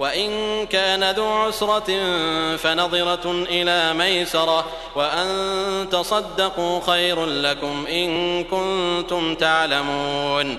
وإن كان ذو عسرة فنظرة إلى ميسرة وأن تصدقوا خير لكم إن كنتم تعلمون